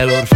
Elor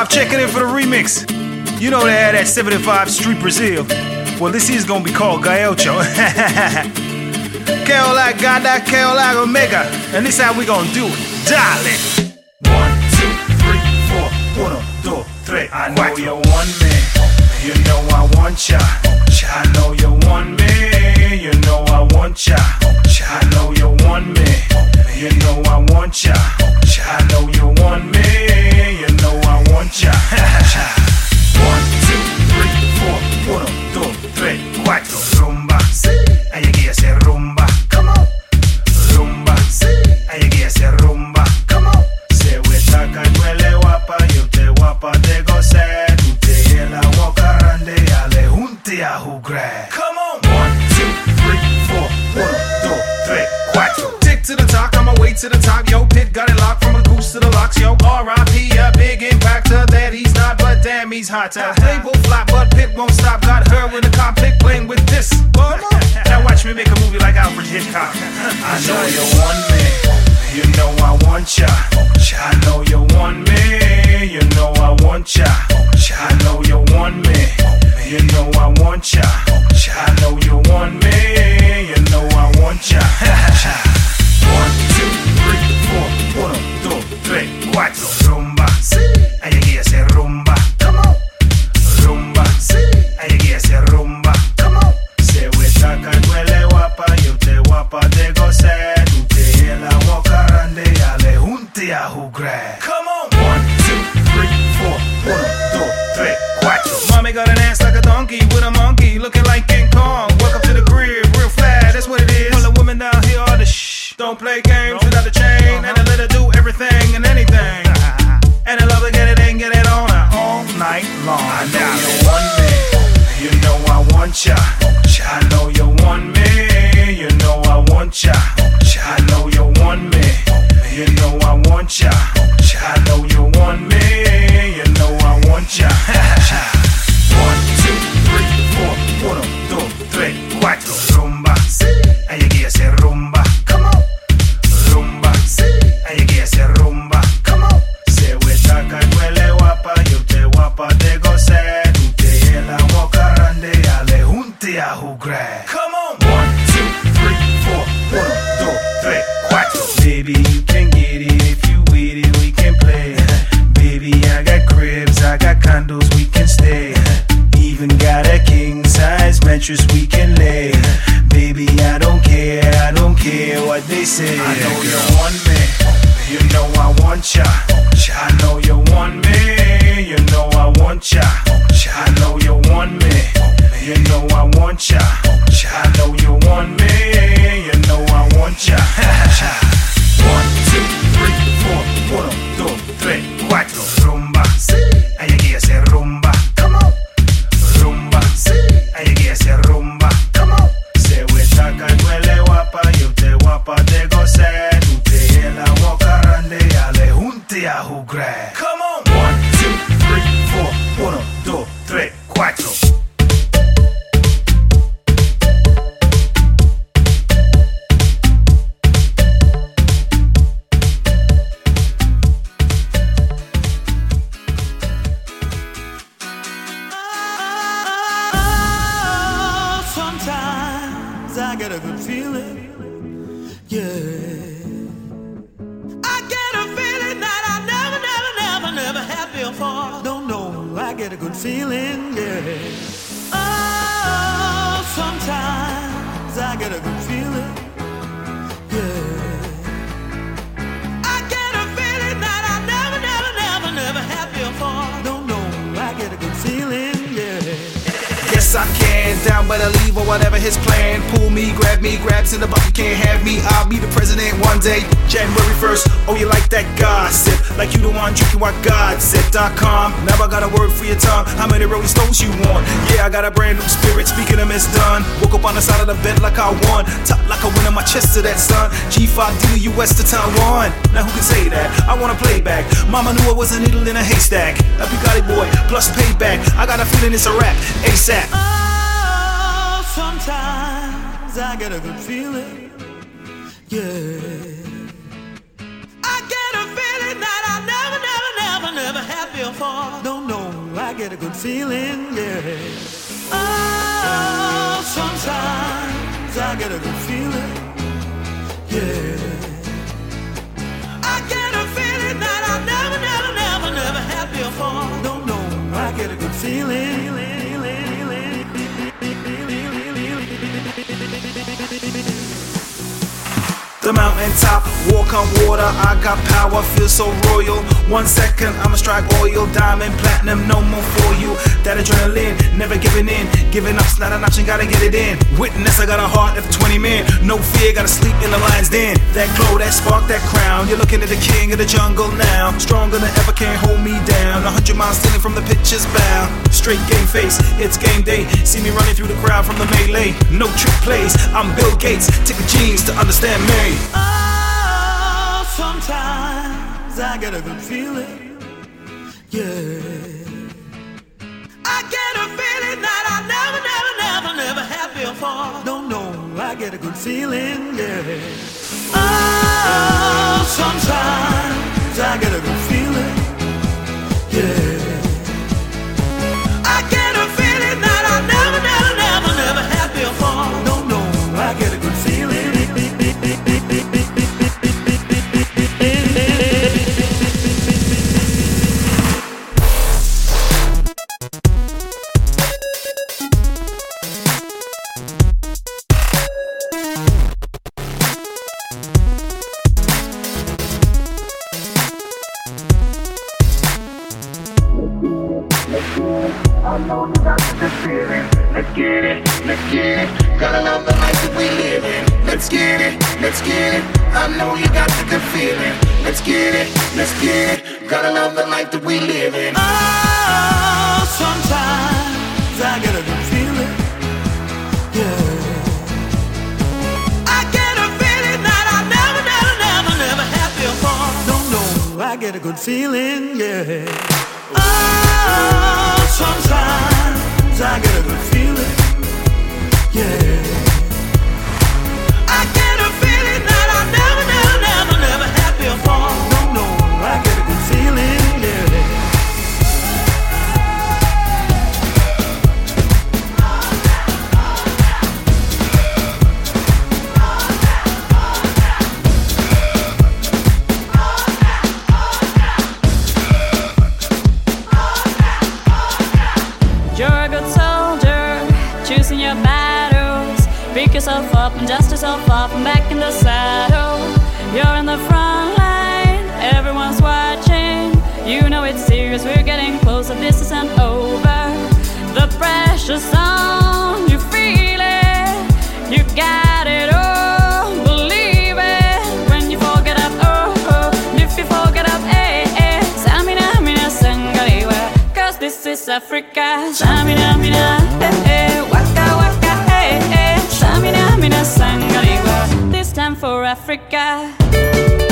75 checking in for the remix. You know they had that 75 Street Brazil. Well, this is gonna be called Calle Ocho. Carolina Gada, Carolina Omega. And this how we gonna do it. Darling. One, two, three, four. Uno, dos, tres. I know Cuatro. you want me. You know I want ya. I know you want me. You know I want ya. I know you want me. You know I want ya. I know you want me. One, two, three, four. Uno, dos, tres, cuatro. Rumba. Sí. Que rumba. Come on. Rumba. Sí. Que rumba. Come on. Se huele guapa. Guapa te la Come on. One, two, three, four. Uno, dos, tres, cuatro. Tick to the top. I'm to the top. Carter. They both flop, but Pip won't stop. Got her when the conflict, playing with this. Now watch me make a movie like Alfred Hitchcock. I know you want me. You know I want ya. I know you want me. You know I want ya. I know you want me. You know I want ya. I know you want me. You know I want ya. Want ya. I know you want me, you know I want ya. One, on of bed like I won. Top like a win on my chest to that sun. G5 to the US to Taiwan. Now who can say that? I wanna play back. Mama knew I was a needle in a haystack. A Bugatti boy plus payback. I got a feeling it's a rap. ASAP. Oh, sometimes I get a good feeling. Yeah. I get a feeling that I never, never, never, never had before. Don't know, I get a good feeling. Yeah. Oh, sometimes I get a good feeling. Yeah. I get a feeling that I never, never, never, never had before. Don't know, I get a good feeling. The mountaintop, walk on water, I got power, feel so royal. One second, I'ma strike oil, diamond, platinum, no more for you. That adrenaline, never giving in. Giving up's not an option, gotta get it in. Witness, I got a heart of 20 men. No fear, gotta sleep in the lion's den. That glow, that spark, that crown. You're looking at the king of the jungle now. Stronger than ever, can't hold me down. Hundred miles stealing from the pitcher's bow. Straight game face, it's game day. See me running through the crowd from the melee. No trick plays, I'm Bill Gates. Take a genius to understand me. Oh, sometimes I get a good feeling. Yeah. I get a feeling that I never, never, never, never had before. Don't know, I get a good feeling. Yeah. Oh, sometimes I get a good feeling. yourself up and dust yourself off and back in the saddle. You're in the front line, everyone's watching. You know it's serious, we're getting closer, this isn't over. The pressure's on, you feel it, you got it all, believe it. When you forget up, oh, oh, if you forget up, eh, eh. Tsamina, mina, zangalewa, cause this is Africa. Tsamina, mina, eh, eh, waka, waka, eh, eh for Africa.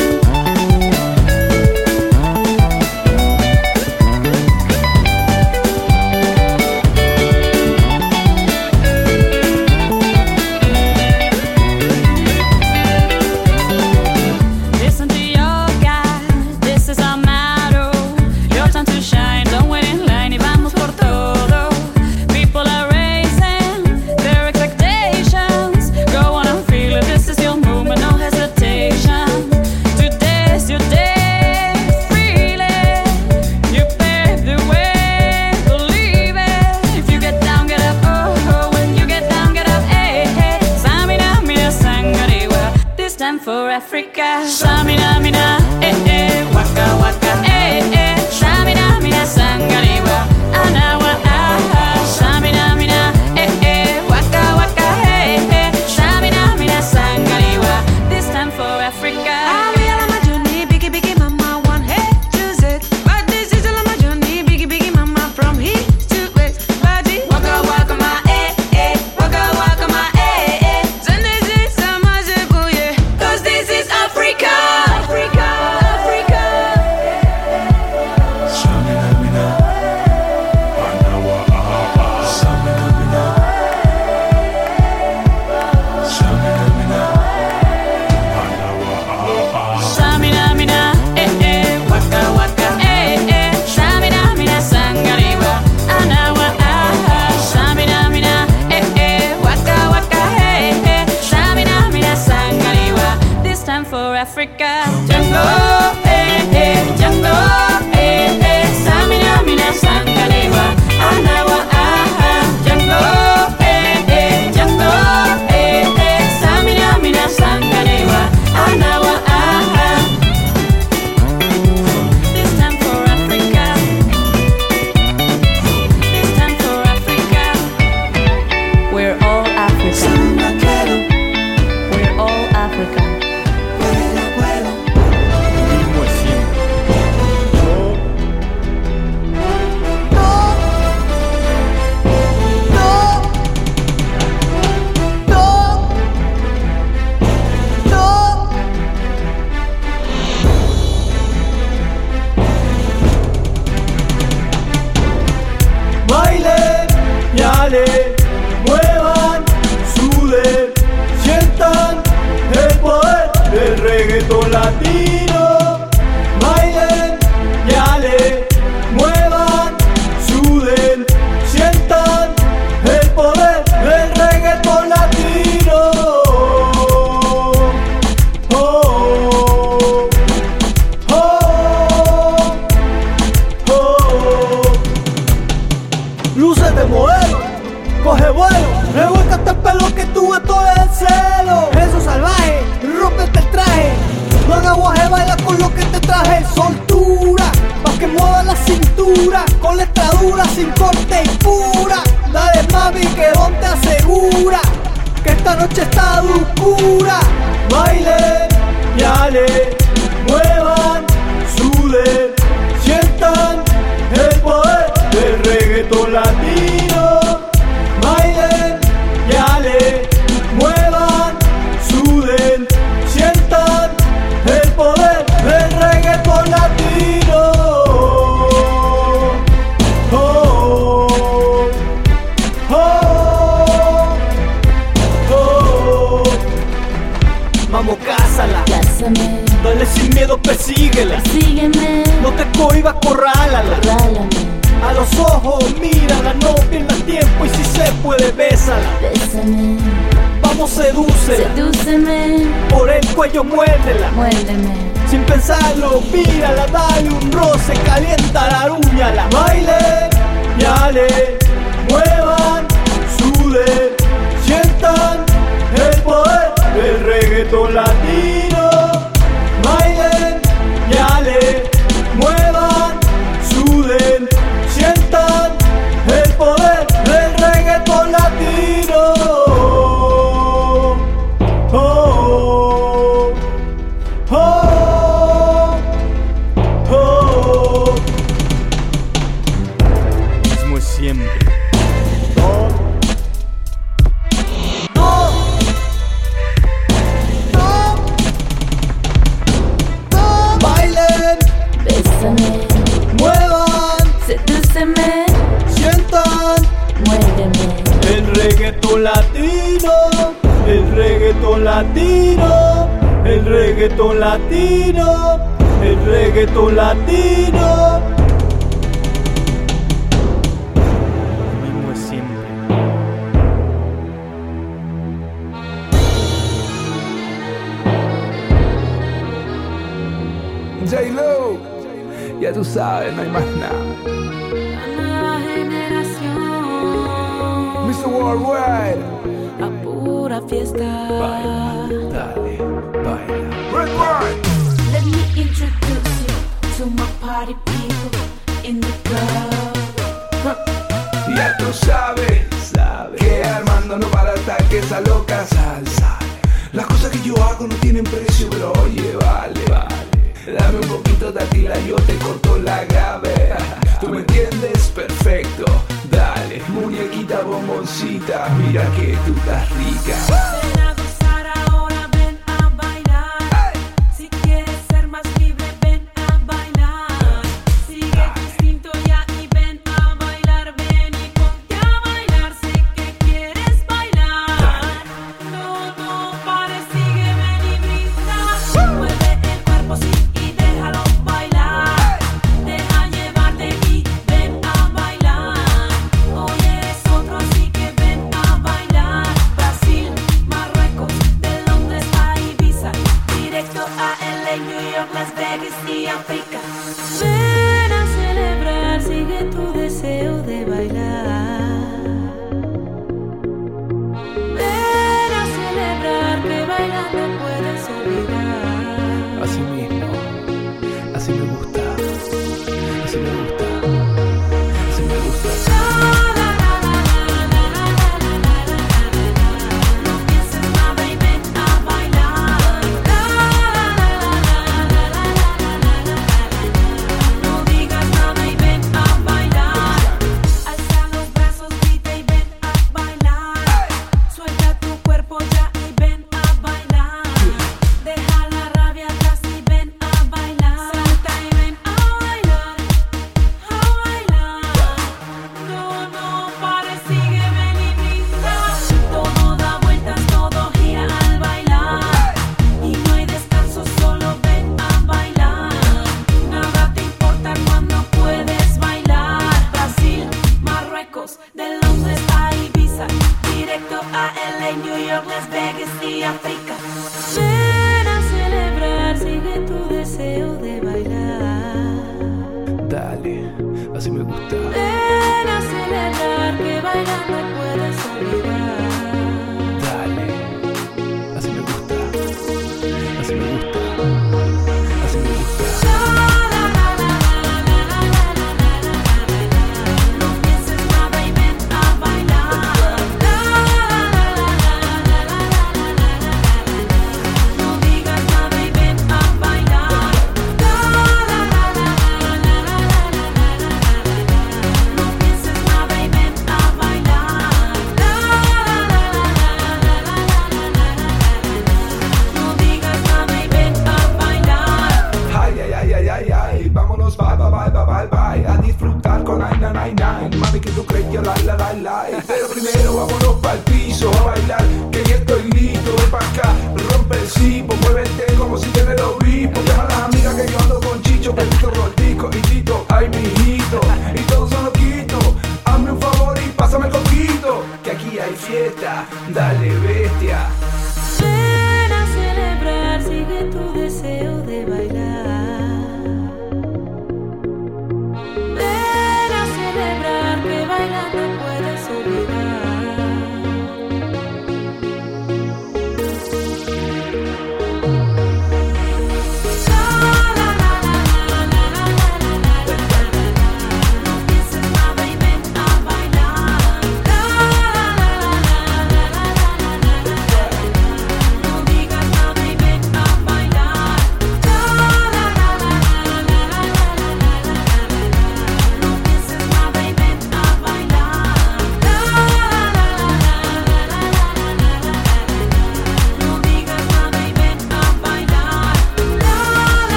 allez dura, con letra dura, sin corte y pura. Dale mami que Don te asegura que esta noche está dura. Baile, yale, muevan, sude. Miedo, persíguela. sígueme, No te cohibas, corrálala. A los ojos, mírala, no pierdas tiempo y si se puede, bésala. bésame, Vamos, sedúcela. sedúceme, Por el cuello, muérdela. muérdeme, Sin pensarlo, mírala, dale un roce, calienta la uñala. Bailen, yale, muevan, suden, sientan el poder del reggaetón latino. Reggaetón latino, el reggaetón latino. Mismo es siempre. J-Lo, ya tú sabes, no hay más nada. la nueva generación, Mr. Worldwide, a pura fiesta. dale, baila. Red Wine. Let me introduce you to my party people in the club. Ya tú sabes, sabes que Armando no para hasta que esa loca salsa. Las cosas que yo hago no tienen precio, pero oye, vale, vale. Dame un poquito de atila, yo te corto la grave. Tú me entiendes, perfecto. Dale, muñequita bomboncita, mira que tú estás rica.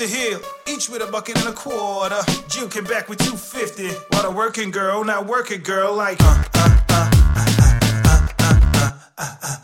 the hill, each with a bucket and a quarter. Juking back with 250. What a working girl, not working girl, like. Uh, uh, uh, uh, uh, uh, uh, uh, uh.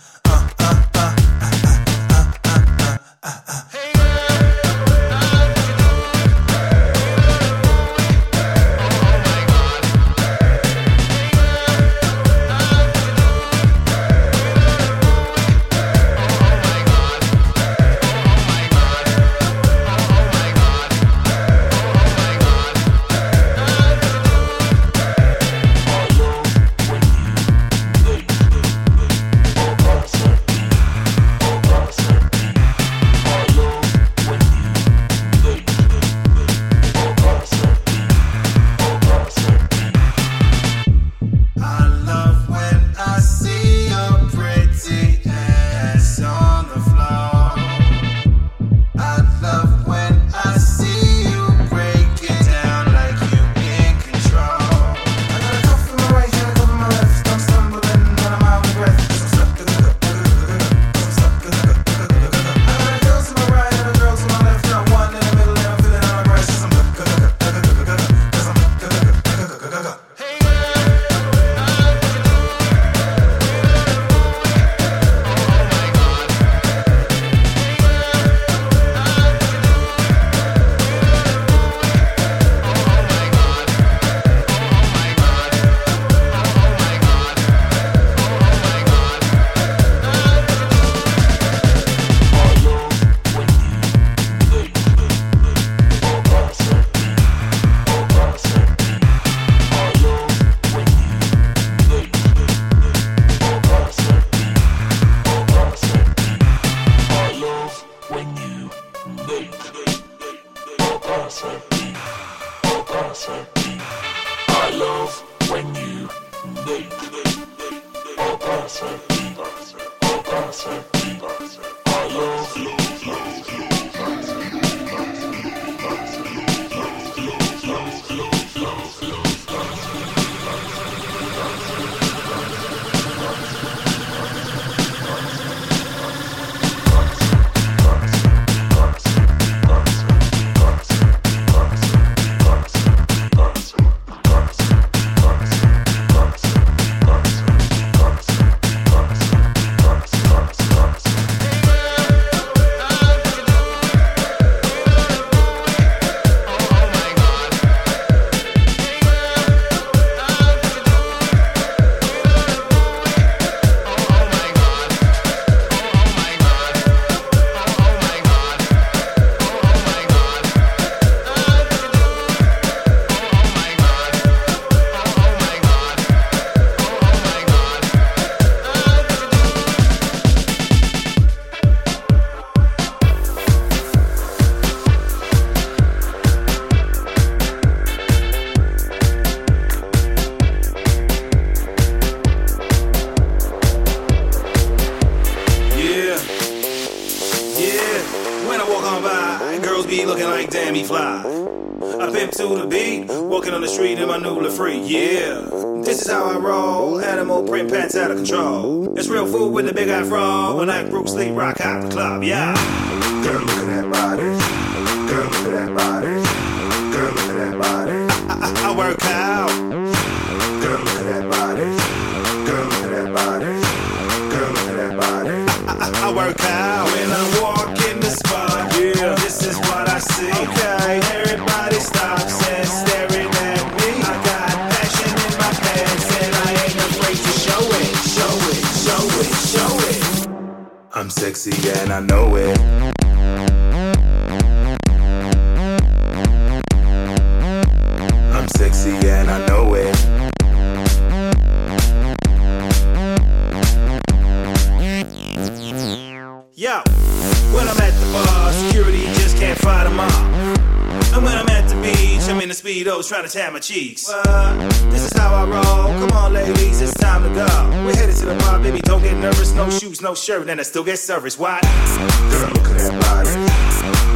cheeks. Well, this is how I roll. Come on, ladies, it's time to go. We're headed to the bar, baby. Don't get nervous. No shoes, no shirt, and I still get service. Why? Girl, look at that body.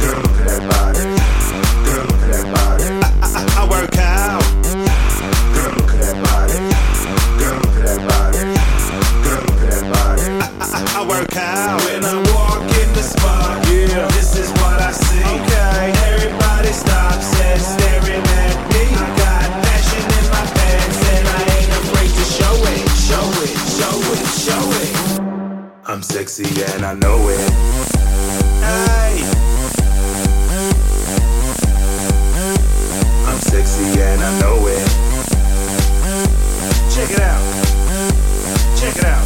Girl, look at that body. Girl, look at that body. I, I, I work out. Girl, look at that body. Girl, look at that body. Girl, look at that body. I, I, I work out. When I'm sexy and I know it. Hey. I'm sexy and I know it. Check it out. Check it out.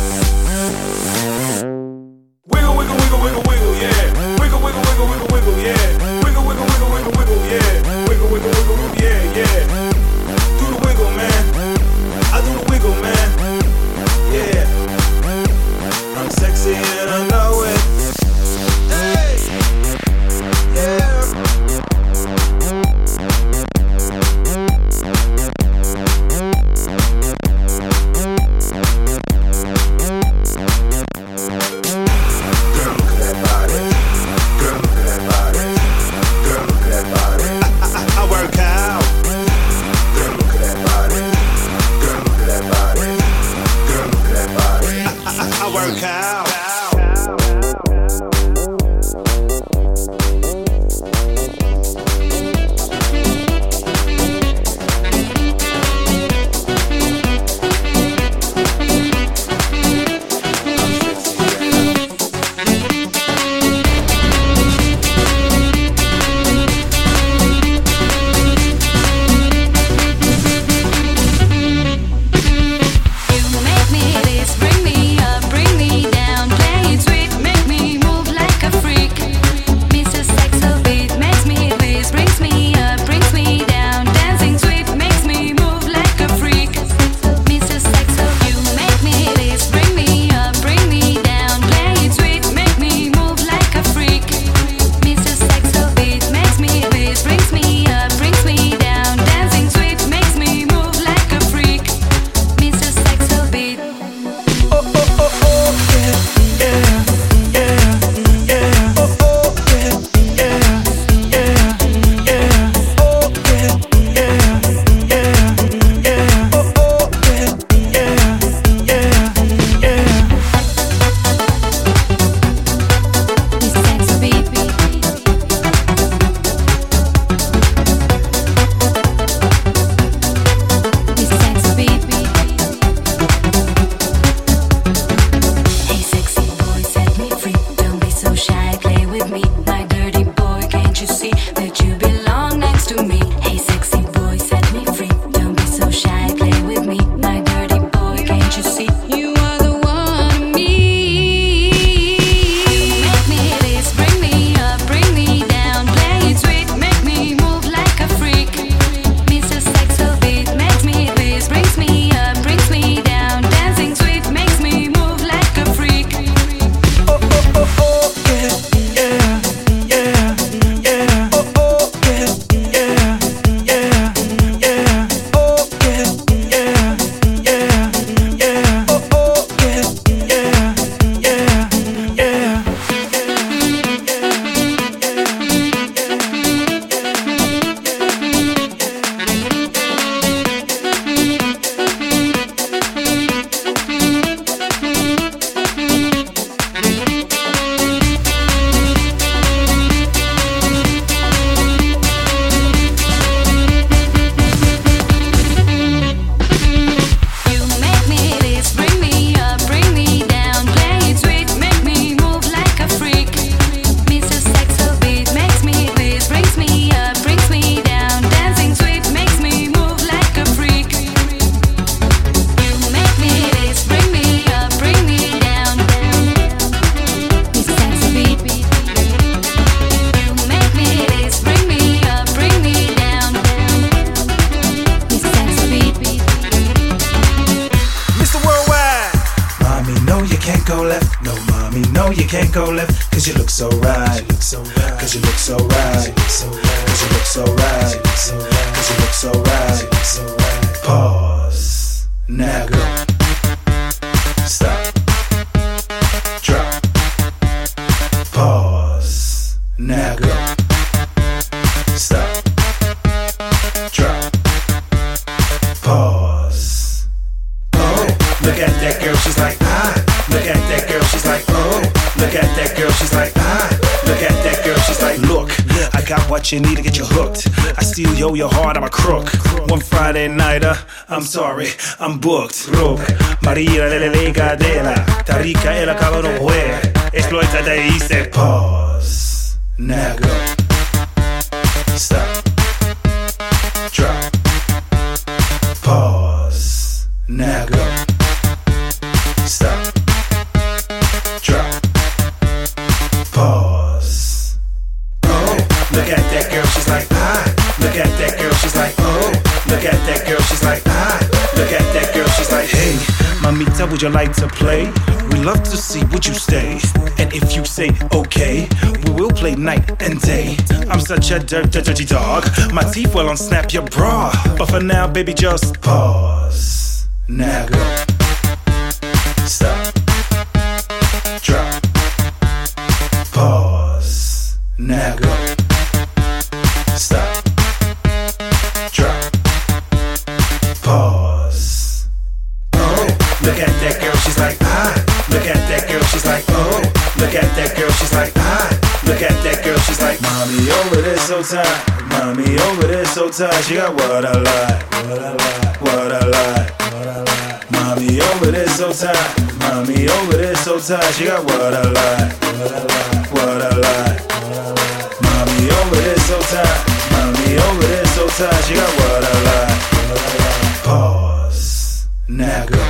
you can't go left. No, mommy, no, you can't go left. Cause you look so right. Cause you look so right. Cause you look so right. Cause you look so right. Pause. Now go. Stop. Got what you need to get you hooked. I steal yo your heart, I'm a crook. One Friday nighter, uh, I'm sorry, I'm booked. Rook, Maria de la Ligadela. Tarika el cabrón fue. Exploita de se pause. Now go. Stop. Drop. Pause. Now go. Would you like to play? We love to see would you stay. And if you say okay, we will play night and day. I'm such a dirt, dirt, dirty dog. My teeth will unsnap your bra. But for now, baby, just pause. Now go. Stop. Drop. Pause. Now go. So tight. Mommy over there so tight. She got what I like. What I like. What I like. What I like. Mommy over there so tight. Mommy over there so tight. She got what I like. What I like. What I like. Mommy over there so tight. Mommy over there so tight. She got what I like. Pause. Now go.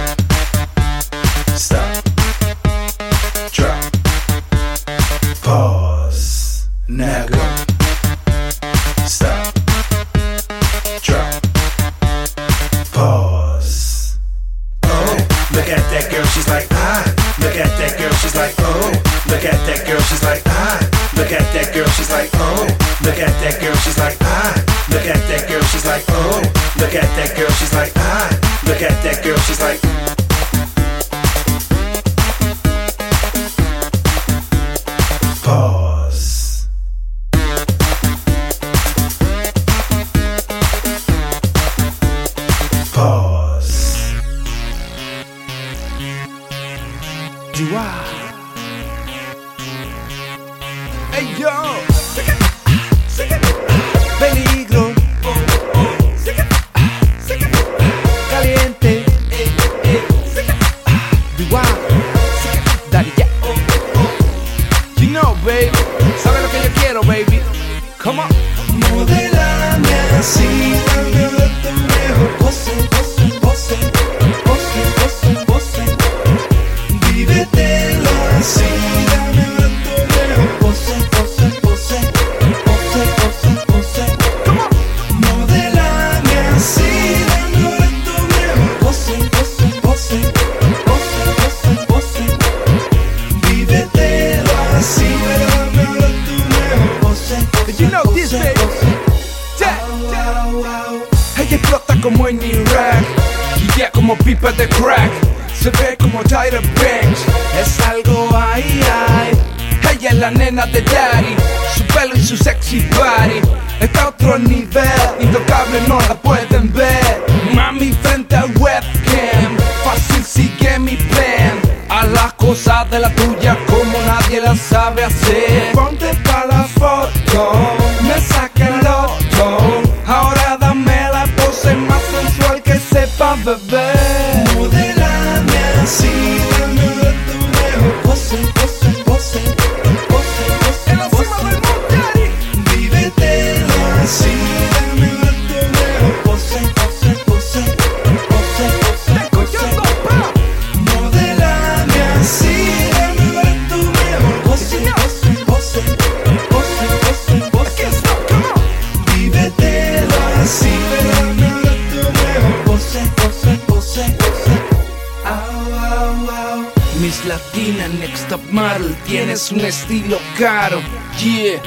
Tienes un estilo caro, yeah.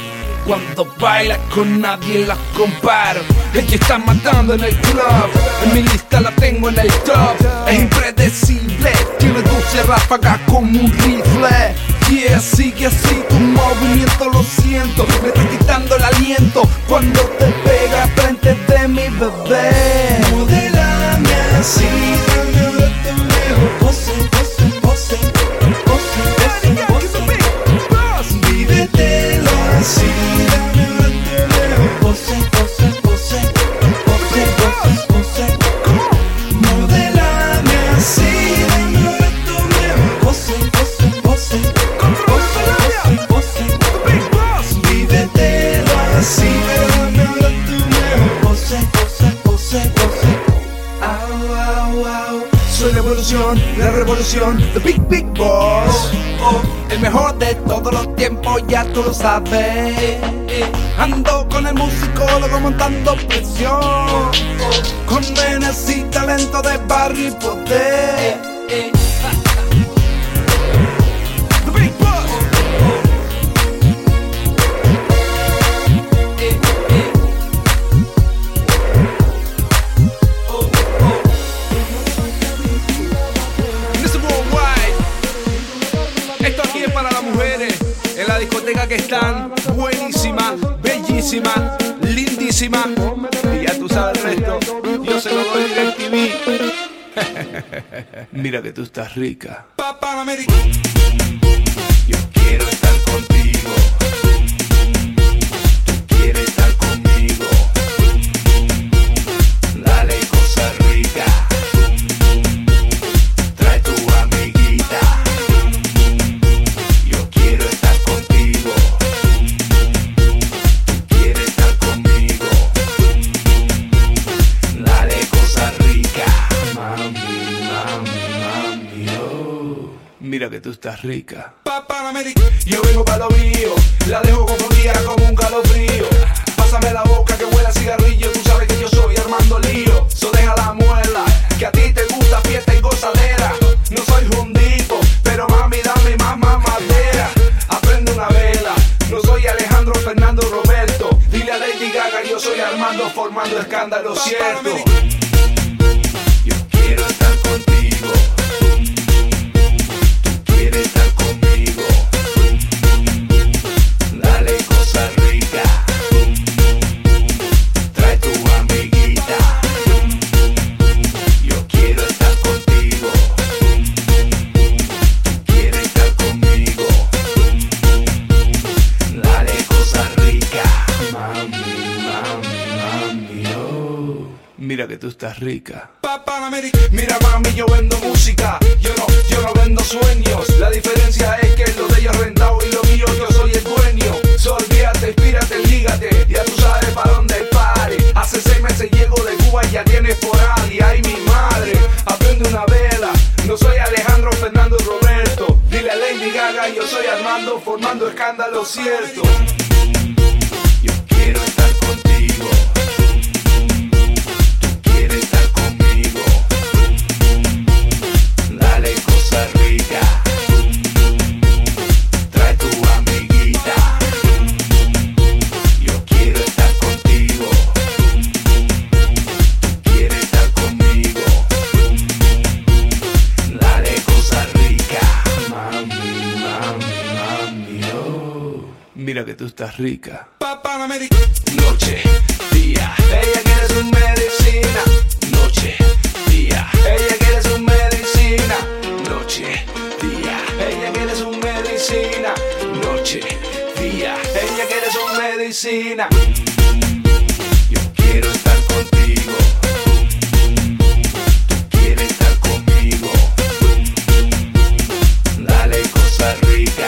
Cuando baila con nadie la comparo. Ella está matando en el club En mi lista la tengo en el top. Es impredecible Tiene dulce ráfaga como un rifle. Yeah, sigue así tu movimiento lo siento. Me está quitando el aliento Cuando te pega frente de mi bebé. Modelame así, dame tu mejor pose, Vívetela así. The big big boss. Oh, el mejor de todos los tiempos, ya tú lo sabes. Ando con el musicólogo montando presión. Con venas y talento de barrio y poder. Mira que tú estás rica. Papá América. Yo quiero estar Estás rica. Yo vengo para lo mío, la dejo confundida como un calofrío. Pásame la boca que huele a cigarrillo, tú sabes que yo soy Armando Lío. So deja la muela, que a ti te gusta fiesta y gozadera. No soy jundipo, pero mami dame más mamadera. Aprende una vela, no soy Alejandro Fernando Roberto. Dile a Lady Gaga, yo soy Armando formando escándalo cierto. Tú estás rica. Mira mami, yo vendo música, yo no, yo no vendo sueños. La diferencia es que lo de ellos rentado y lo mío yo soy el dueño. So, olvídate, inspírate, lígate, ya tú sabes para dónde pare. Hace seis meses llego de Cuba y ya tienes por ahí, ay mi madre. Aprende una vela, no soy Alejandro Fernando Roberto. Dile a Lady Gaga, yo soy Armando formando escándalo cierto. Dale cosa rica. que tú estás rica. Papá, Noche, día, ella quiere su medicina. Noche, día, ella quiere su medicina. Noche, día, ella quiere su medicina. Noche, día, ella quiere su medicina. Yo quiero estar contigo. Tú quieres estar conmigo. Dale cosas ricas.